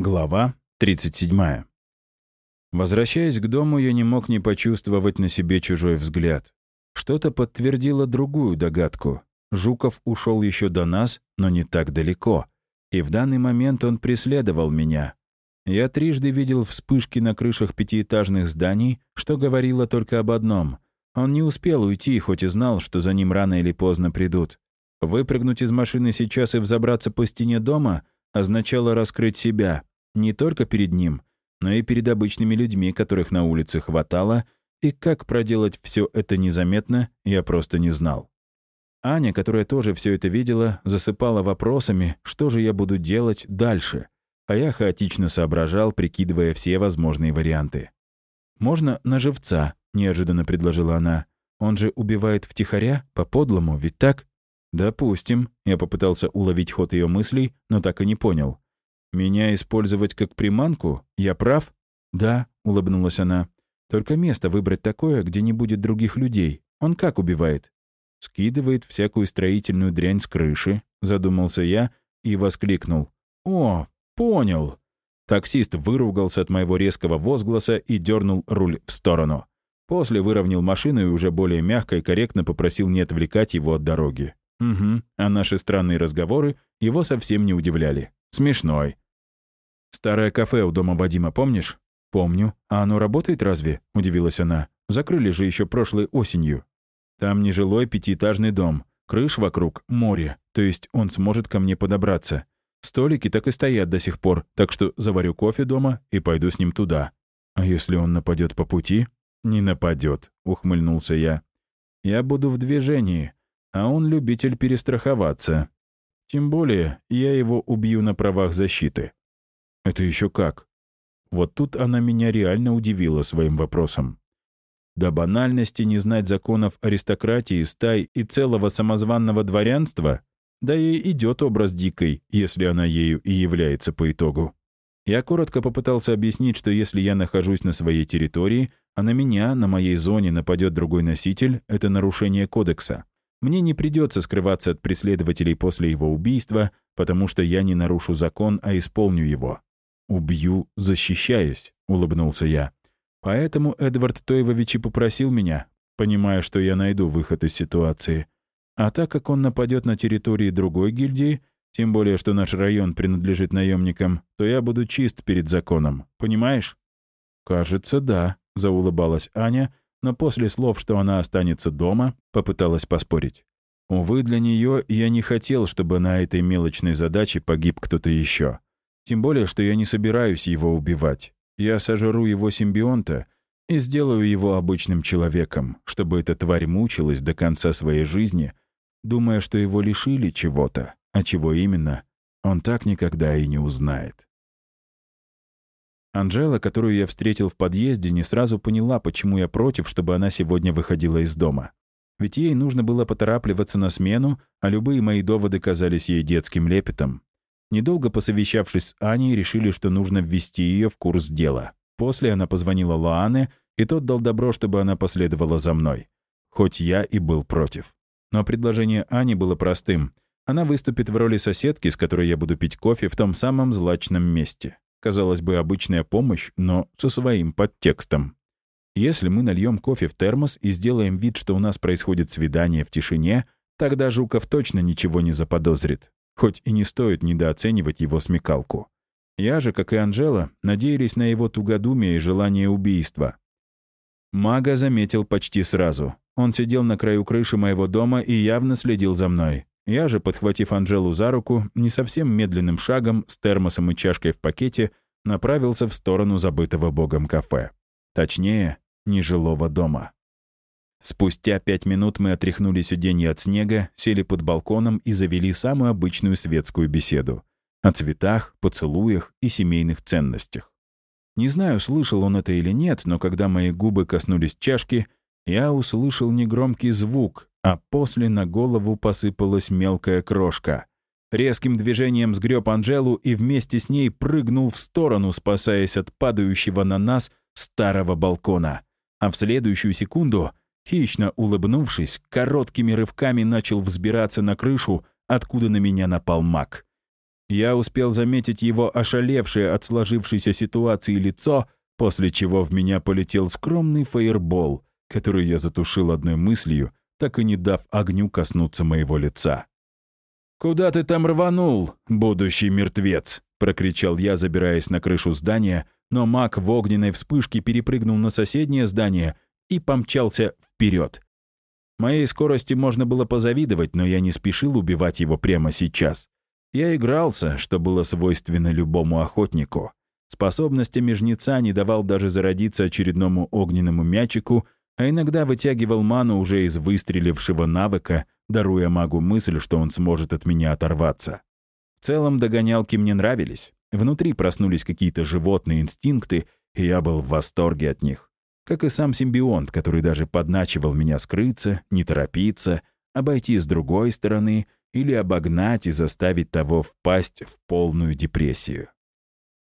Глава 37. Возвращаясь к дому, я не мог не почувствовать на себе чужой взгляд. Что-то подтвердило другую догадку. Жуков ушел еще до нас, но не так далеко. И в данный момент он преследовал меня. Я трижды видел вспышки на крышах пятиэтажных зданий, что говорило только об одном. Он не успел уйти, хоть и знал, что за ним рано или поздно придут. Выпрыгнуть из машины сейчас и взобраться по стене дома означало раскрыть себя — не только перед ним, но и перед обычными людьми, которых на улице хватало, и как проделать все это незаметно, я просто не знал. Аня, которая тоже все это видела, засыпала вопросами, что же я буду делать дальше, а я хаотично соображал, прикидывая все возможные варианты. «Можно на живца», — неожиданно предложила она. «Он же убивает втихаря, по-подлому, ведь так?» «Допустим», — я попытался уловить ход ее мыслей, но так и не понял. «Меня использовать как приманку? Я прав?» «Да», — улыбнулась она. «Только место выбрать такое, где не будет других людей. Он как убивает?» «Скидывает всякую строительную дрянь с крыши», — задумался я и воскликнул. «О, понял!» Таксист выругался от моего резкого возгласа и дернул руль в сторону. После выровнял машину и уже более мягко и корректно попросил не отвлекать его от дороги. Угу, а наши странные разговоры его совсем не удивляли. Смешной. «Старое кафе у дома Вадима, помнишь?» «Помню. А оно работает разве?» — удивилась она. «Закрыли же еще прошлой осенью». «Там нежилой пятиэтажный дом. Крыш вокруг — море. То есть он сможет ко мне подобраться. Столики так и стоят до сих пор, так что заварю кофе дома и пойду с ним туда. А если он нападет по пути?» «Не нападет», — ухмыльнулся я. «Я буду в движении, а он любитель перестраховаться. Тем более я его убью на правах защиты. Это еще как? Вот тут она меня реально удивила своим вопросом. До банальности не знать законов аристократии, стай и целого самозванного дворянства, да ей идет образ дикой, если она ею и является по итогу. Я коротко попытался объяснить, что если я нахожусь на своей территории, а на меня, на моей зоне нападет другой носитель, это нарушение кодекса. Мне не придется скрываться от преследователей после его убийства, потому что я не нарушу закон, а исполню его. «Убью, защищаясь», — улыбнулся я. «Поэтому Эдвард Тойвович и попросил меня, понимая, что я найду выход из ситуации. А так как он нападет на территории другой гильдии, тем более, что наш район принадлежит наемникам, то я буду чист перед законом. Понимаешь?» «Кажется, да», — заулыбалась Аня, но после слов, что она останется дома, попыталась поспорить. Увы, для нее я не хотел, чтобы на этой мелочной задаче погиб кто-то еще. Тем более, что я не собираюсь его убивать. Я сожру его симбионта и сделаю его обычным человеком, чтобы эта тварь мучилась до конца своей жизни, думая, что его лишили чего-то, а чего именно, он так никогда и не узнает. Анжела, которую я встретил в подъезде, не сразу поняла, почему я против, чтобы она сегодня выходила из дома. Ведь ей нужно было поторапливаться на смену, а любые мои доводы казались ей детским лепетом. Недолго посовещавшись с Аней, решили, что нужно ввести ее в курс дела. После она позвонила Лоане, и тот дал добро, чтобы она последовала за мной. Хоть я и был против. Но предложение Ани было простым. Она выступит в роли соседки, с которой я буду пить кофе в том самом злачном месте. Казалось бы, обычная помощь, но со своим подтекстом. Если мы нальем кофе в термос и сделаем вид, что у нас происходит свидание в тишине, тогда Жуков точно ничего не заподозрит. Хоть и не стоит недооценивать его смекалку. Я же, как и Анжела, надеялись на его тугодумие и желание убийства. Мага заметил почти сразу. Он сидел на краю крыши моего дома и явно следил за мной. Я же, подхватив Анжелу за руку, не совсем медленным шагом, с термосом и чашкой в пакете, направился в сторону забытого богом кафе. Точнее, нежилого дома. Спустя пять минут мы отряхнули сиденье от снега, сели под балконом и завели самую обычную светскую беседу. О цветах, поцелуях и семейных ценностях. Не знаю, слышал он это или нет, но когда мои губы коснулись чашки, я услышал негромкий звук, а после на голову посыпалась мелкая крошка. Резким движением сгреб Анжелу и вместе с ней прыгнул в сторону, спасаясь от падающего на нас старого балкона. А в следующую секунду, хищно улыбнувшись, короткими рывками начал взбираться на крышу, откуда на меня напал маг. Я успел заметить его ошалевшее от сложившейся ситуации лицо, после чего в меня полетел скромный фаербол, который я затушил одной мыслью, так и не дав огню коснуться моего лица. «Куда ты там рванул, будущий мертвец?» — прокричал я, забираясь на крышу здания, но маг в огненной вспышке перепрыгнул на соседнее здание и помчался вперед. Моей скорости можно было позавидовать, но я не спешил убивать его прямо сейчас. Я игрался, что было свойственно любому охотнику. Способностями жнеца не давал даже зародиться очередному огненному мячику, а иногда вытягивал ману уже из выстрелившего навыка, даруя магу мысль, что он сможет от меня оторваться. В целом догонялки мне нравились. Внутри проснулись какие-то животные инстинкты, и я был в восторге от них. Как и сам симбионт, который даже подначивал меня скрыться, не торопиться, обойти с другой стороны или обогнать и заставить того впасть в полную депрессию.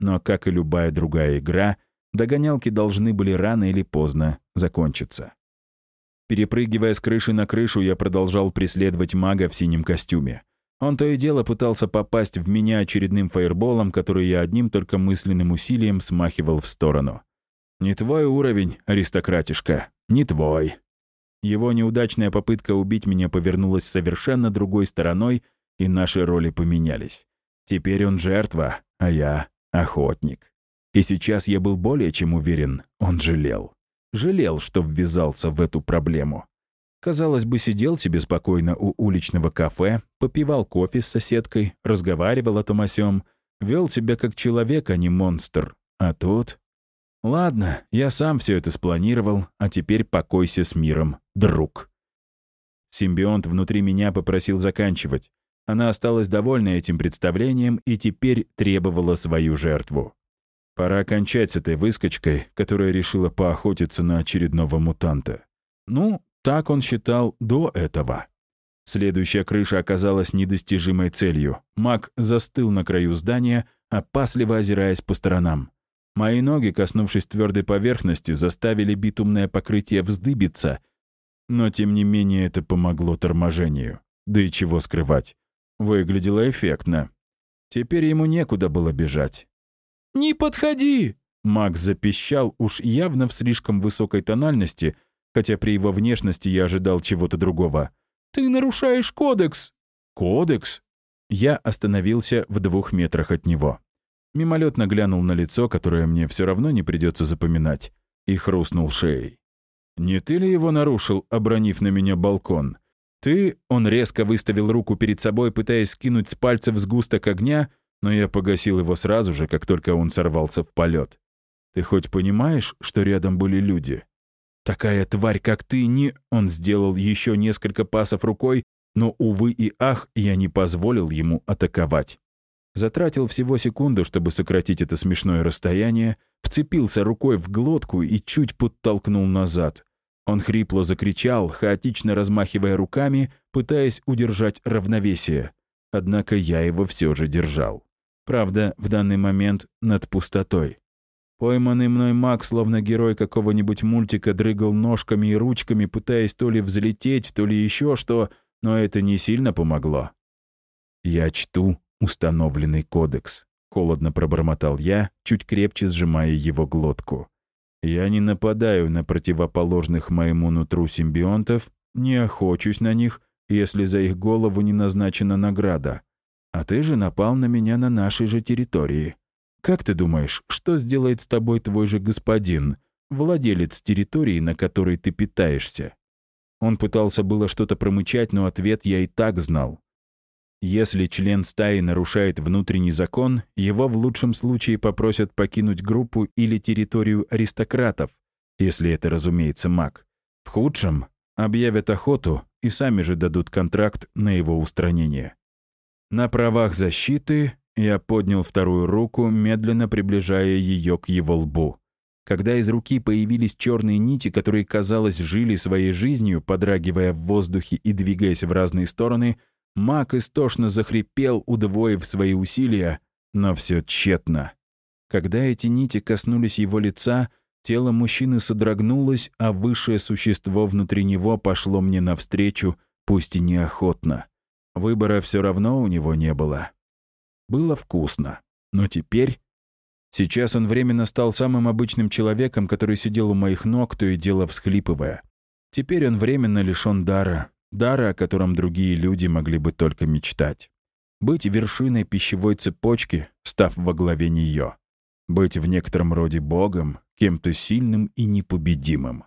Но, как и любая другая игра, догонялки должны были рано или поздно закончиться. Перепрыгивая с крыши на крышу, я продолжал преследовать мага в синем костюме. Он то и дело пытался попасть в меня очередным фаерболом, который я одним только мысленным усилием смахивал в сторону. «Не твой уровень, аристократишка, не твой». Его неудачная попытка убить меня повернулась совершенно другой стороной, и наши роли поменялись. Теперь он жертва, а я — охотник. И сейчас я был более чем уверен, он жалел. Жалел, что ввязался в эту проблему. Казалось бы, сидел себе спокойно у уличного кафе, попивал кофе с соседкой, разговаривал о том о сём, вел себя как человек, а не монстр. А тут... Ладно, я сам все это спланировал, а теперь покойся с миром, друг. Симбионт внутри меня попросил заканчивать. Она осталась довольна этим представлением и теперь требовала свою жертву. Пора кончать с этой выскочкой, которая решила поохотиться на очередного мутанта. Ну, так он считал до этого. Следующая крыша оказалась недостижимой целью. Маг застыл на краю здания, опасливо озираясь по сторонам. Мои ноги, коснувшись твердой поверхности, заставили битумное покрытие вздыбиться, но тем не менее это помогло торможению. Да и чего скрывать. Выглядело эффектно. Теперь ему некуда было бежать. «Не подходи!» Макс запищал уж явно в слишком высокой тональности, хотя при его внешности я ожидал чего-то другого. «Ты нарушаешь кодекс!» «Кодекс?» Я остановился в двух метрах от него. Мимолетно глянул на лицо, которое мне все равно не придется запоминать, и хрустнул шеей. «Не ты ли его нарушил, обронив на меня балкон? Ты...» Он резко выставил руку перед собой, пытаясь скинуть с пальцев сгусток огня, но я погасил его сразу же, как только он сорвался в полет. «Ты хоть понимаешь, что рядом были люди?» «Такая тварь, как ты, не...» Он сделал еще несколько пасов рукой, но, увы и ах, я не позволил ему атаковать. Затратил всего секунду, чтобы сократить это смешное расстояние, вцепился рукой в глотку и чуть подтолкнул назад. Он хрипло закричал, хаотично размахивая руками, пытаясь удержать равновесие. Однако я его все же держал. Правда, в данный момент над пустотой. Пойманный мной маг, словно герой какого-нибудь мультика, дрыгал ножками и ручками, пытаясь то ли взлететь, то ли еще что, но это не сильно помогло. Я чту установленный кодекс. Холодно пробормотал я, чуть крепче сжимая его глотку. Я не нападаю на противоположных моему нутру симбионтов, не охочусь на них, если за их голову не назначена награда. А ты же напал на меня на нашей же территории. Как ты думаешь, что сделает с тобой твой же господин, владелец территории, на которой ты питаешься?» Он пытался было что-то промычать, но ответ я и так знал. Если член стаи нарушает внутренний закон, его в лучшем случае попросят покинуть группу или территорию аристократов, если это, разумеется, маг. В худшем — объявят охоту и сами же дадут контракт на его устранение. На правах защиты я поднял вторую руку, медленно приближая ее к его лбу. Когда из руки появились черные нити, которые, казалось, жили своей жизнью, подрагивая в воздухе и двигаясь в разные стороны, маг истошно захрипел, удвоив свои усилия, но все тщетно. Когда эти нити коснулись его лица, тело мужчины содрогнулось, а высшее существо внутри него пошло мне навстречу, пусть и неохотно. Выбора все равно у него не было. Было вкусно. Но теперь... Сейчас он временно стал самым обычным человеком, который сидел у моих ног, то и дело всхлипывая. Теперь он временно лишён дара, дара, о котором другие люди могли бы только мечтать. Быть вершиной пищевой цепочки, став во главе нее. Быть в некотором роде богом, кем-то сильным и непобедимым.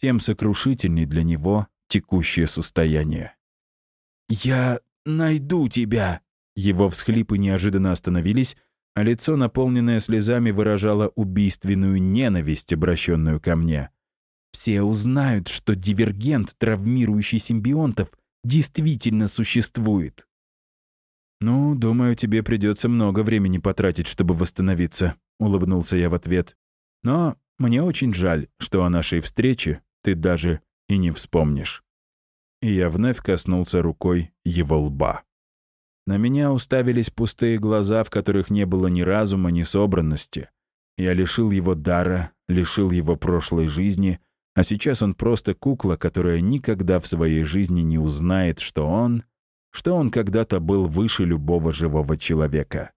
Тем сокрушительней для него текущее состояние. «Я найду тебя!» Его всхлипы неожиданно остановились, а лицо, наполненное слезами, выражало убийственную ненависть, обращенную ко мне. Все узнают, что дивергент, травмирующий симбионтов, действительно существует. «Ну, думаю, тебе придется много времени потратить, чтобы восстановиться», — улыбнулся я в ответ. «Но мне очень жаль, что о нашей встрече ты даже и не вспомнишь». И я вновь коснулся рукой его лба. На меня уставились пустые глаза, в которых не было ни разума, ни собранности. Я лишил его дара, лишил его прошлой жизни, а сейчас он просто кукла, которая никогда в своей жизни не узнает, что он, что он когда-то был выше любого живого человека.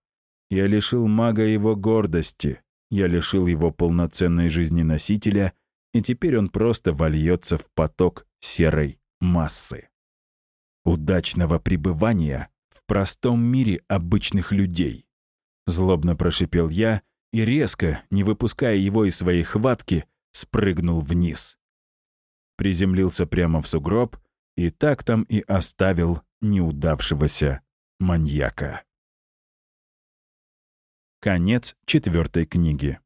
Я лишил мага его гордости, я лишил его полноценной жизни носителя, и теперь он просто вольется в поток серой массы. Удачного пребывания простом мире обычных людей. Злобно прошипел я и резко, не выпуская его из своей хватки, спрыгнул вниз. Приземлился прямо в сугроб и так там и оставил неудавшегося маньяка. Конец четвертой книги.